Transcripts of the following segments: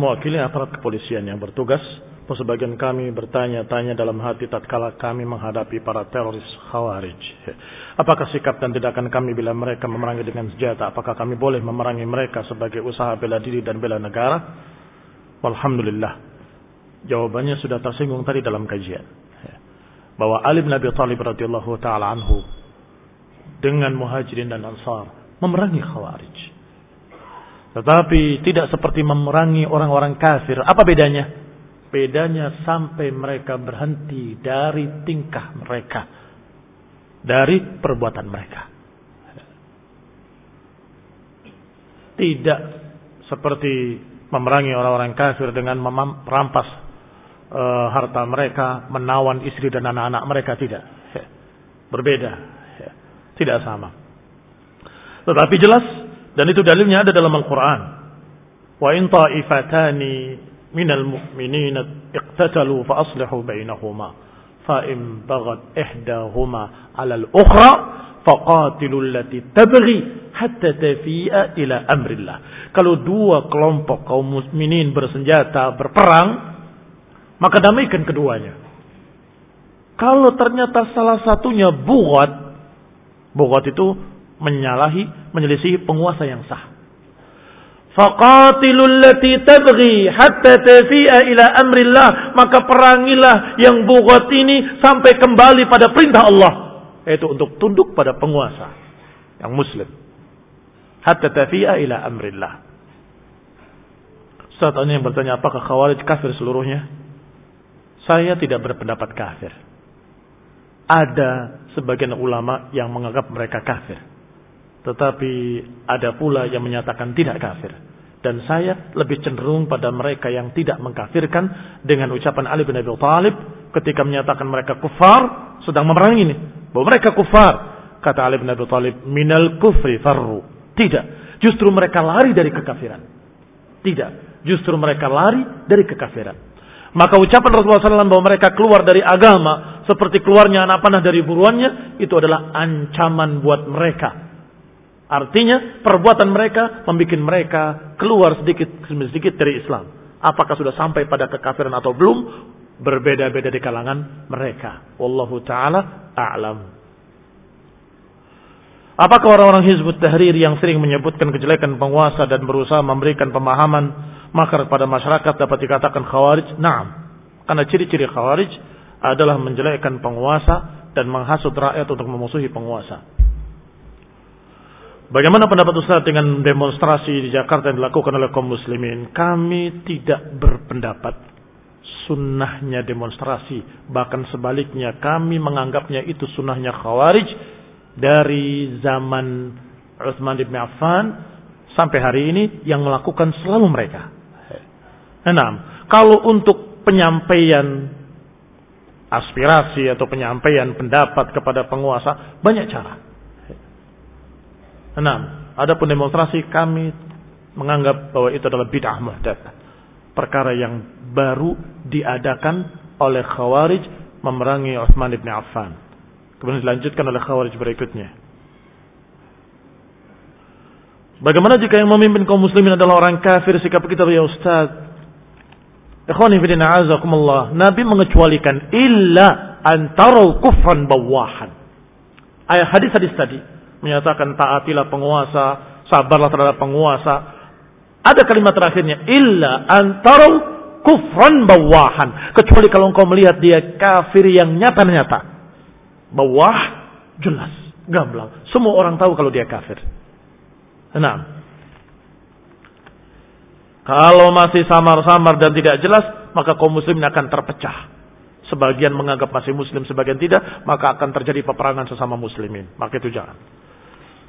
mewakili aparat kepolisian yang bertugas. Sebagian kami bertanya-tanya dalam hati tatkala kami menghadapi para teroris khawarij. Apakah sikap dan tindakan kami bila mereka memerangi dengan senjata? Apakah kami boleh memerangi mereka sebagai usaha bela diri dan bela negara? Alhamdulillah. Jawabannya sudah tersinggung tadi dalam kajian. Bahwa Ali bin Abi Thalib radhiyallahu taala anhu dengan muhajirin dan ansar memerangi khawarij. Tetapi tidak seperti memerangi orang-orang kafir. Apa bedanya? Bedanya sampai mereka berhenti dari tingkah mereka. Dari perbuatan mereka. Tidak seperti memerangi orang-orang kafir dengan merampas uh, harta mereka, menawan istri dan anak-anak mereka. Tidak. Berbeda. Tidak sama. Tetapi jelas dan itu dalilnya ada dalam Al-Quran. Wa in ta'ifatani minal mu'minina iqtatalu fa aslihu bainahuma. Fa in bagat ihdahuma 'ala al-ukhra faqatilu allati tabghi hatta tafi'a ila amrillah. Kalau dua kelompok kaum mukminin bersenjata berperang, maka damaikan keduanya. Kalau ternyata salah satunya buat, buat itu menyalahi, menyelisihi penguasa yang sah. Faqatilul lati tabghi hatta tafi'a ila amrillah. Maka perangilah yang bugat ini sampai kembali pada perintah Allah. Yaitu untuk tunduk pada penguasa. Yang muslim. Hatta tafi'a ila amrillah. Saat yang bertanya apakah khawarij kafir seluruhnya? Saya tidak berpendapat kafir. Ada sebagian ulama yang menganggap mereka kafir. Tetapi ada pula yang menyatakan tidak kafir. Dan saya lebih cenderung pada mereka yang tidak mengkafirkan dengan ucapan Ali bin Abi Thalib ketika menyatakan mereka kufar sedang memerangi ini. Bahwa mereka kufar. Kata Ali bin Abi Thalib, minal kufri farru. Tidak. Justru mereka lari dari kekafiran. Tidak. Justru mereka lari dari kekafiran. Maka ucapan Rasulullah SAW bahwa mereka keluar dari agama seperti keluarnya anak panah dari buruannya itu adalah ancaman buat mereka Artinya perbuatan mereka membuat mereka keluar sedikit demi sedikit dari Islam. Apakah sudah sampai pada kekafiran atau belum? Berbeda-beda di kalangan mereka. Wallahu taala a'lam. Apakah orang-orang Hizbut Tahrir yang sering menyebutkan kejelekan penguasa dan berusaha memberikan pemahaman makar kepada masyarakat dapat dikatakan khawarij? Naam. Karena ciri-ciri khawarij adalah menjelekkan penguasa dan menghasut rakyat untuk memusuhi penguasa. Bagaimana pendapat Ustaz dengan demonstrasi di Jakarta yang dilakukan oleh kaum muslimin? Kami tidak berpendapat sunnahnya demonstrasi. Bahkan sebaliknya kami menganggapnya itu sunnahnya khawarij dari zaman Utsman bin Affan sampai hari ini yang melakukan selalu mereka. Enam, kalau untuk penyampaian aspirasi atau penyampaian pendapat kepada penguasa banyak cara. Enam. Adapun demonstrasi kami menganggap bahwa itu adalah bid'ah muhdatsah. Perkara yang baru diadakan oleh Khawarij memerangi Utsman bin Affan. Kemudian dilanjutkan oleh Khawarij berikutnya. Bagaimana jika yang memimpin kaum muslimin adalah orang kafir sikap kita ya Ustaz? Ikhwani fillah azakumullah. Nabi mengecualikan illa antarau kufran bawahan. Ayat hadis-hadis tadi menyatakan taatilah penguasa, sabarlah terhadap penguasa. Ada kalimat terakhirnya illa antaru kufran bawahan. Kecuali kalau engkau melihat dia kafir yang nyata-nyata. Bawah jelas, gamblang. Semua orang tahu kalau dia kafir. Nah, kalau masih samar-samar dan tidak jelas, maka kaum muslimin akan terpecah. Sebagian menganggap masih muslim, sebagian tidak, maka akan terjadi peperangan sesama muslimin. Maka itu jangan.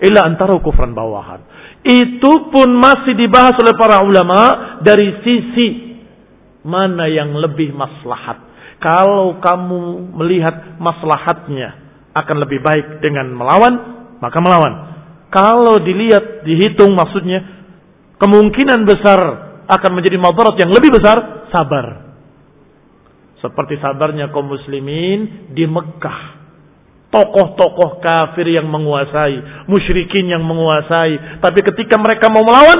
Illa antara kufran bawahan. Itu pun masih dibahas oleh para ulama dari sisi mana yang lebih maslahat. Kalau kamu melihat maslahatnya akan lebih baik dengan melawan, maka melawan. Kalau dilihat, dihitung maksudnya, kemungkinan besar akan menjadi madarat yang lebih besar, sabar. Seperti sabarnya kaum muslimin di Mekah tokoh-tokoh kafir yang menguasai, musyrikin yang menguasai. Tapi ketika mereka mau melawan,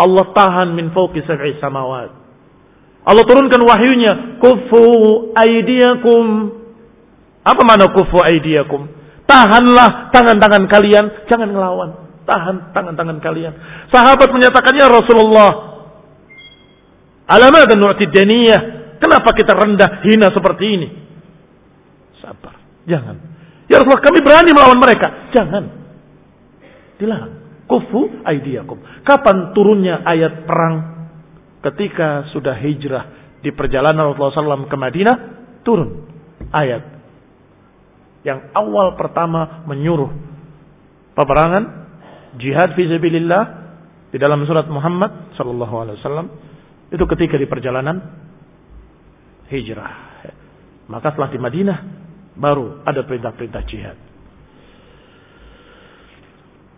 Allah tahan min fawqi sab'i samawat. Allah turunkan wahyunya, kufu aidiakum. Apa mana kufu aidiakum? Tahanlah tangan-tangan kalian, jangan ngelawan. Tahan tangan-tangan kalian. Sahabat menyatakannya Rasulullah. Alamat dan nu'ti daniyah. Kenapa kita rendah, hina seperti ini? Sabar. Jangan. Ya Rasulullah kami berani melawan mereka. Jangan. Dilarang. Kufu aidiakum. Kapan turunnya ayat perang ketika sudah hijrah di perjalanan Rasulullah SAW ke Madinah, turun ayat yang awal pertama menyuruh peperangan jihad fisabilillah di dalam surat Muhammad sallallahu alaihi wasallam itu ketika di perjalanan hijrah. Maka setelah di Madinah baru ada perintah-perintah jihad.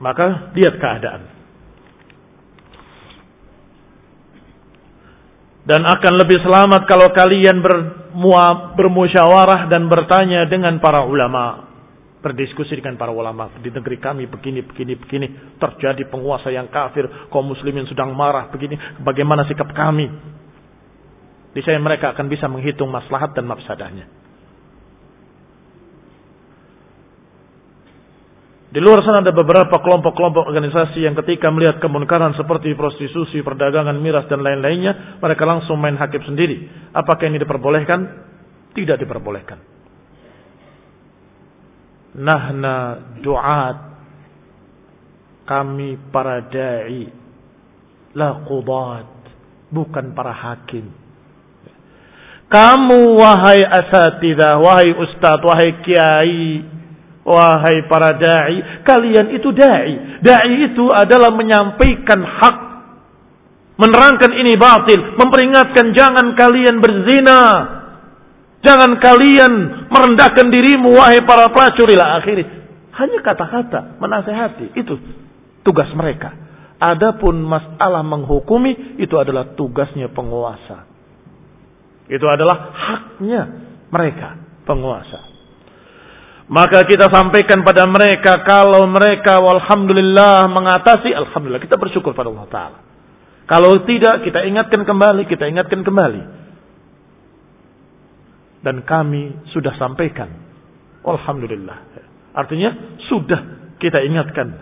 Maka lihat keadaan. Dan akan lebih selamat kalau kalian bermusyawarah dan bertanya dengan para ulama. Berdiskusi dengan para ulama. Di negeri kami begini, begini, begini. Terjadi penguasa yang kafir. Kaum muslimin sedang marah begini. Bagaimana sikap kami? Di mereka akan bisa menghitung maslahat dan mafsadahnya. Di luar sana ada beberapa kelompok-kelompok organisasi yang ketika melihat kemunkaran seperti prostitusi, perdagangan miras dan lain-lainnya, mereka langsung main hakim sendiri. Apakah ini diperbolehkan? Tidak diperbolehkan. Nahna duat kami para dai la qudat bukan para hakim. Kamu wahai asatidah, wahai ustadz, wahai kiai, Wahai para da'i, kalian itu da'i. Da'i itu adalah menyampaikan hak. Menerangkan ini batil. Memperingatkan jangan kalian berzina. Jangan kalian merendahkan dirimu wahai para pelacur ila akhiri. Hanya kata-kata menasehati. Itu tugas mereka. Adapun masalah menghukumi itu adalah tugasnya penguasa. Itu adalah haknya mereka penguasa. Maka kita sampaikan pada mereka kalau mereka walhamdulillah mengatasi alhamdulillah kita bersyukur pada Allah taala. Kalau tidak kita ingatkan kembali, kita ingatkan kembali. Dan kami sudah sampaikan. Alhamdulillah. Artinya sudah kita ingatkan,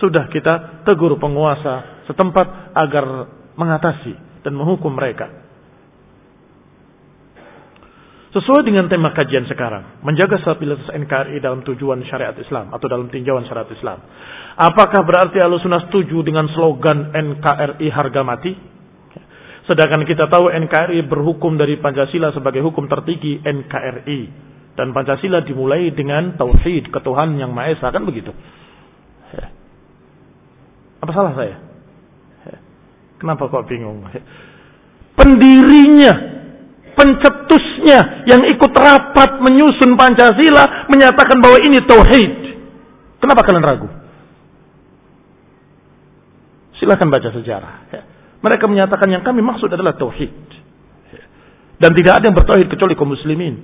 sudah kita tegur penguasa setempat agar mengatasi dan menghukum mereka. Sesuai dengan tema kajian sekarang, menjaga stabilitas NKRI dalam tujuan syariat Islam atau dalam tinjauan syariat Islam. Apakah berarti Alusunnah setuju dengan slogan NKRI harga mati? Sedangkan kita tahu NKRI berhukum dari Pancasila sebagai hukum tertinggi NKRI. Dan Pancasila dimulai dengan tauhid, ketuhanan yang Maha Esa, kan begitu? Apa salah saya? Kenapa kok bingung? Pendirinya pencetusnya yang ikut rapat menyusun Pancasila menyatakan bahwa ini tauhid. Kenapa kalian ragu? Silahkan baca sejarah. Ya. Mereka menyatakan yang kami maksud adalah tauhid. Ya. Dan tidak ada yang bertauhid kecuali kaum muslimin.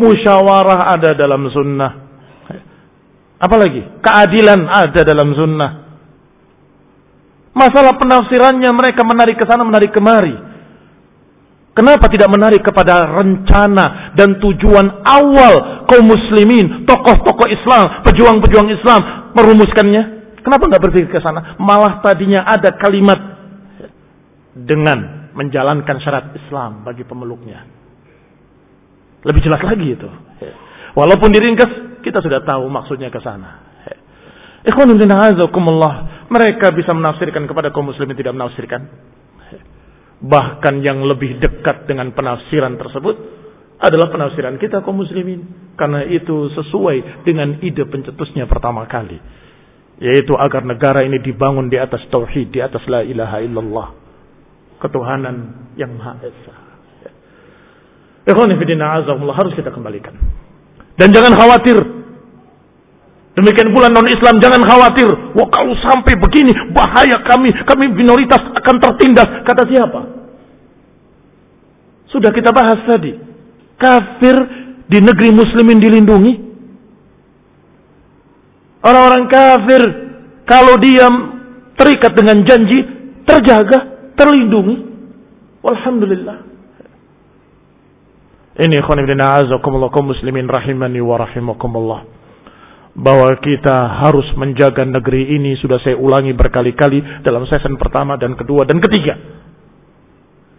Musyawarah ada dalam sunnah. Ya. Apalagi keadilan ada dalam sunnah. Masalah penafsirannya mereka menarik ke sana, menarik kemari. Kenapa tidak menarik kepada rencana dan tujuan awal kaum muslimin, tokoh-tokoh Islam, pejuang-pejuang Islam merumuskannya? Kenapa nggak berpikir ke sana? Malah tadinya ada kalimat dengan menjalankan syarat Islam bagi pemeluknya. Lebih jelas lagi itu. Walaupun diringkas, kita sudah tahu maksudnya ke sana. Ikhwanul mereka bisa menafsirkan kepada kaum muslimin tidak menafsirkan. Bahkan yang lebih dekat dengan penafsiran tersebut adalah penafsiran kita kaum muslimin. Karena itu sesuai dengan ide pencetusnya pertama kali. Yaitu agar negara ini dibangun di atas tauhid, di atas la ilaha illallah. Ketuhanan yang Maha Esa. Azamullah harus kita kembalikan. Dan jangan khawatir Demikian pula non Islam jangan khawatir. Wah kalau sampai begini bahaya kami, kami minoritas akan tertindas. Kata siapa? Sudah kita bahas tadi. Kafir di negeri muslimin dilindungi. Orang-orang kafir kalau dia terikat dengan janji, terjaga, terlindungi. Alhamdulillah. Ini a'azakumullah kaum muslimin rahimani wa rahimakumullah. Bahwa kita harus menjaga negeri ini sudah saya ulangi berkali-kali dalam season pertama dan kedua dan ketiga.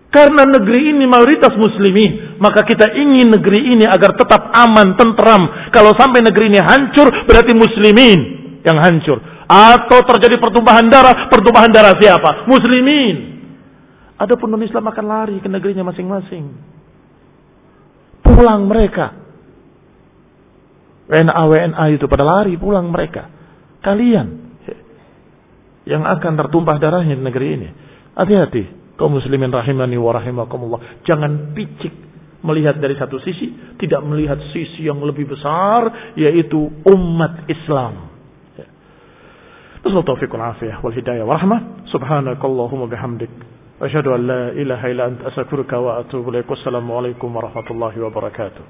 Karena negeri ini mayoritas muslimin, maka kita ingin negeri ini agar tetap aman, tentram. Kalau sampai negeri ini hancur, berarti muslimin yang hancur. Atau terjadi pertumpahan darah, pertumpahan darah siapa? Muslimin. Adapun non Islam akan lari ke negerinya masing-masing. Pulang mereka. WNA WNA itu pada lari pulang mereka. Kalian yang akan tertumpah darahnya di negeri ini. Hati-hati kaum muslimin rahimani wa rahimakumullah. Jangan picik melihat dari satu sisi, tidak melihat sisi yang lebih besar yaitu umat Islam. Nasallu taufiq wal afiyah wal hidayah wa rahmah. Subhanakallahumma bihamdik. أشهد أن لا إله إلا أنت أستغفرك وأتوب إليك والسلام عليكم ورحمة الله وبركاته